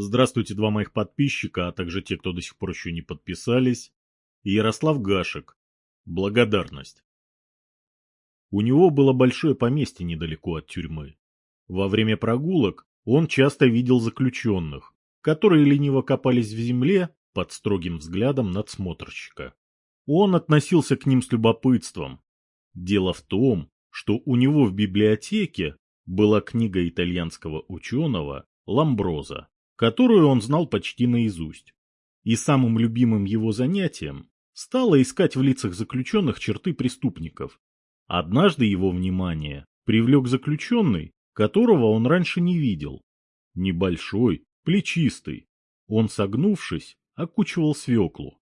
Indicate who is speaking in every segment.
Speaker 1: Здравствуйте, два моих подписчика, а также те, кто до сих пор еще не подписались. Ярослав Гашек. Благодарность. У него было большое поместье недалеко от тюрьмы. Во время прогулок он часто видел заключенных, которые лениво копались в земле под строгим взглядом надсмотрщика. Он относился к ним с любопытством. Дело в том, что у него в библиотеке была книга итальянского ученого Ламброза, которую он знал почти наизусть. И самым любимым его занятием стало искать в лицах заключенных черты преступников. Однажды его внимание привлек заключенный, которого он раньше не видел. Небольшой, плечистый. Он, согнувшись, окучивал свеклу.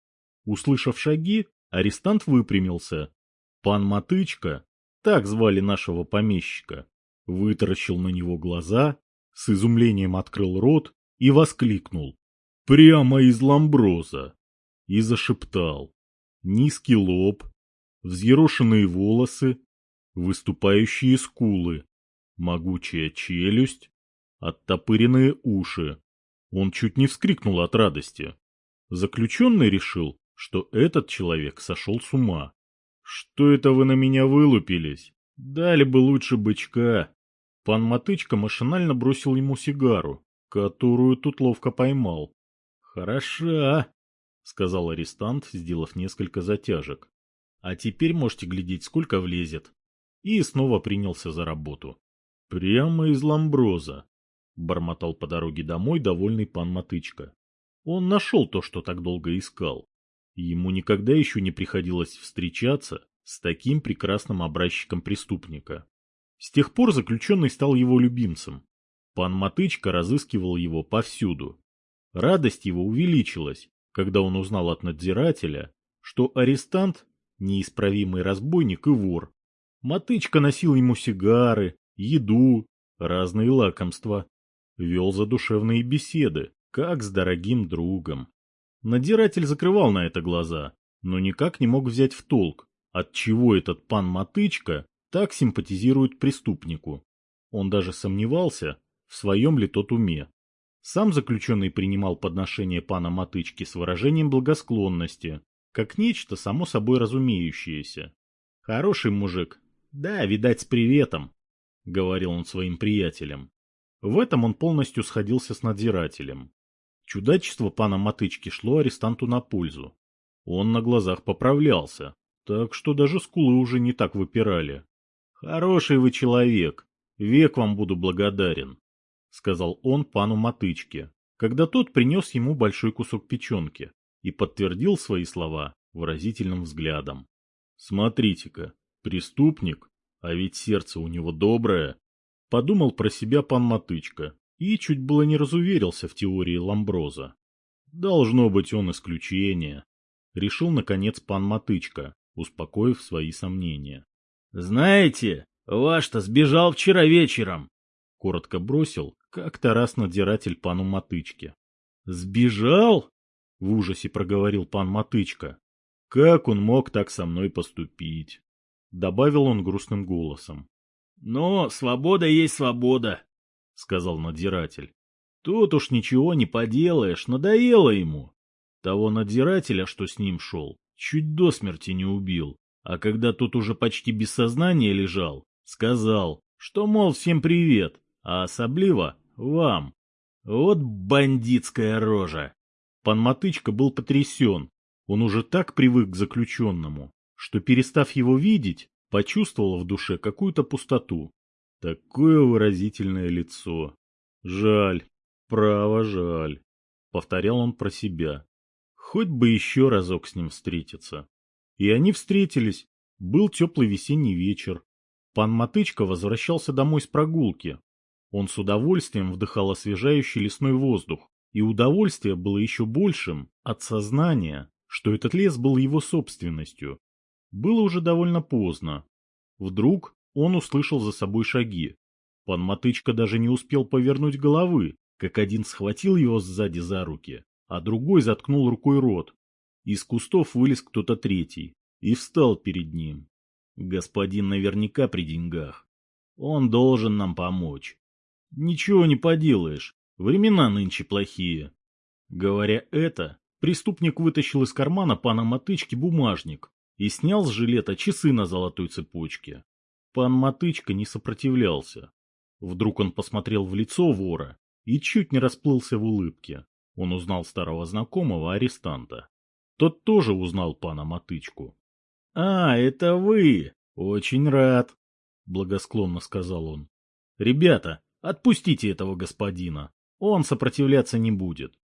Speaker 1: Услышав шаги, арестант выпрямился. Пан Матычка, так звали нашего помещика, вытаращил на него глаза, с изумлением открыл рот и воскликнул. «Прямо из ламброза!» И зашептал. Низкий лоб, взъерошенные волосы, выступающие скулы, могучая челюсть, оттопыренные уши. Он чуть не вскрикнул от радости. Заключенный решил, что этот человек сошел с ума. «Что это вы на меня вылупились? Дали бы лучше бычка!» Пан Матычка машинально бросил ему сигару, которую тут ловко поймал. «Хороша!» — сказал арестант, сделав несколько затяжек. «А теперь можете глядеть, сколько влезет». И снова принялся за работу. «Прямо из ламброза», — бормотал по дороге домой довольный пан Матычка. Он нашел то, что так долго искал. Ему никогда еще не приходилось встречаться с таким прекрасным образчиком преступника. С тех пор заключенный стал его любимцем. Пан Матычка разыскивал его повсюду. Радость его увеличилась, когда он узнал от надзирателя, что арестант – неисправимый разбойник и вор. Матычка носил ему сигары, еду, разные лакомства. Вел задушевные беседы, как с дорогим другом. Надзиратель закрывал на это глаза, но никак не мог взять в толк, отчего этот пан Матычка так симпатизирует преступнику. Он даже сомневался, своем ли тот уме. Сам заключенный принимал подношение пана Матычки с выражением благосклонности, как нечто само собой разумеющееся. «Хороший мужик. Да, видать, с приветом», — говорил он своим приятелям. В этом он полностью сходился с надзирателем. Чудачество пана Матычки шло арестанту на пользу. Он на глазах поправлялся, так что даже скулы уже не так выпирали. «Хороший вы человек, век вам буду благодарен», — сказал он пану Матычке, когда тот принес ему большой кусок печенки и подтвердил свои слова выразительным взглядом. «Смотрите-ка, преступник, а ведь сердце у него доброе», — подумал про себя пан Матычка и чуть было не разуверился в теории Ламброза. «Должно быть он исключение», — решил, наконец, пан Матычка, успокоив свои сомнения. «Знаете, ваш-то сбежал вчера вечером!» — коротко бросил как-то раз надзиратель пану Матычке. «Сбежал?» — в ужасе проговорил пан Матычка. «Как он мог так со мной поступить?» — добавил он грустным голосом. «Но свобода есть свобода», — сказал надзиратель. «Тут уж ничего не поделаешь, надоело ему. Того надзирателя, что с ним шел, чуть до смерти не убил. А когда тот уже почти без сознания лежал, сказал, что, мол, всем привет, а особливо вам. Вот бандитская рожа. Пан Матычка был потрясен. Он уже так привык к заключенному, что, перестав его видеть, почувствовал в душе какую-то пустоту. Такое выразительное лицо. Жаль, право жаль. Повторял он про себя. Хоть бы еще разок с ним встретиться. И они встретились. Был теплый весенний вечер. Пан Матычка возвращался домой с прогулки. Он с удовольствием вдыхал освежающий лесной воздух, и удовольствие было еще большим от сознания, что этот лес был его собственностью. Было уже довольно поздно. Вдруг он услышал за собой шаги. Пан Матычка даже не успел повернуть головы, как один схватил его сзади за руки, а другой заткнул рукой рот, из кустов вылез кто-то третий и встал перед ним. Господин наверняка при деньгах. Он должен нам помочь. Ничего не поделаешь. Времена нынче плохие. Говоря это, преступник вытащил из кармана пана Мотычки бумажник и снял с жилета часы на золотой цепочке. Пан Мотычка не сопротивлялся. Вдруг он посмотрел в лицо вора и чуть не расплылся в улыбке. Он узнал старого знакомого арестанта. Тот тоже узнал пана Мотычку. — А, это вы! Очень рад! — благосклонно сказал он. — Ребята, отпустите этого господина. Он сопротивляться не будет.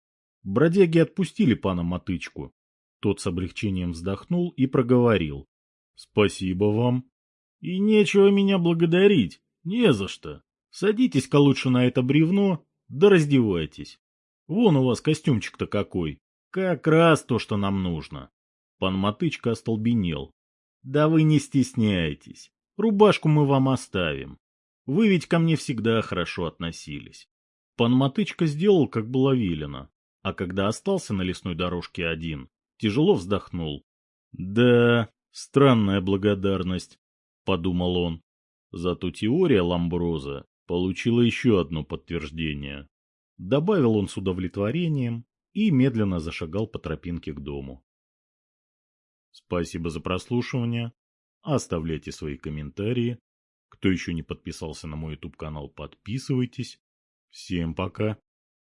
Speaker 1: Бродяги отпустили пана Мотычку. Тот с облегчением вздохнул и проговорил. — Спасибо вам. — И нечего меня благодарить. Не за что. Садитесь-ка лучше на это бревно, да раздевайтесь. Вон у вас костюмчик-то какой. Как раз то, что нам нужно. Пан Мотычка остолбенел. Да вы не стесняйтесь. Рубашку мы вам оставим. Вы ведь ко мне всегда хорошо относились. Пан Мотычка сделал, как было велено. А когда остался на лесной дорожке один, тяжело вздохнул. Да, странная благодарность, подумал он. Зато теория Ламброза получила еще одно подтверждение. Добавил он с удовлетворением и медленно зашагал по тропинке к дому. Спасибо за прослушивание. Оставляйте свои комментарии. Кто еще не подписался на мой YouTube канал, подписывайтесь. Всем пока.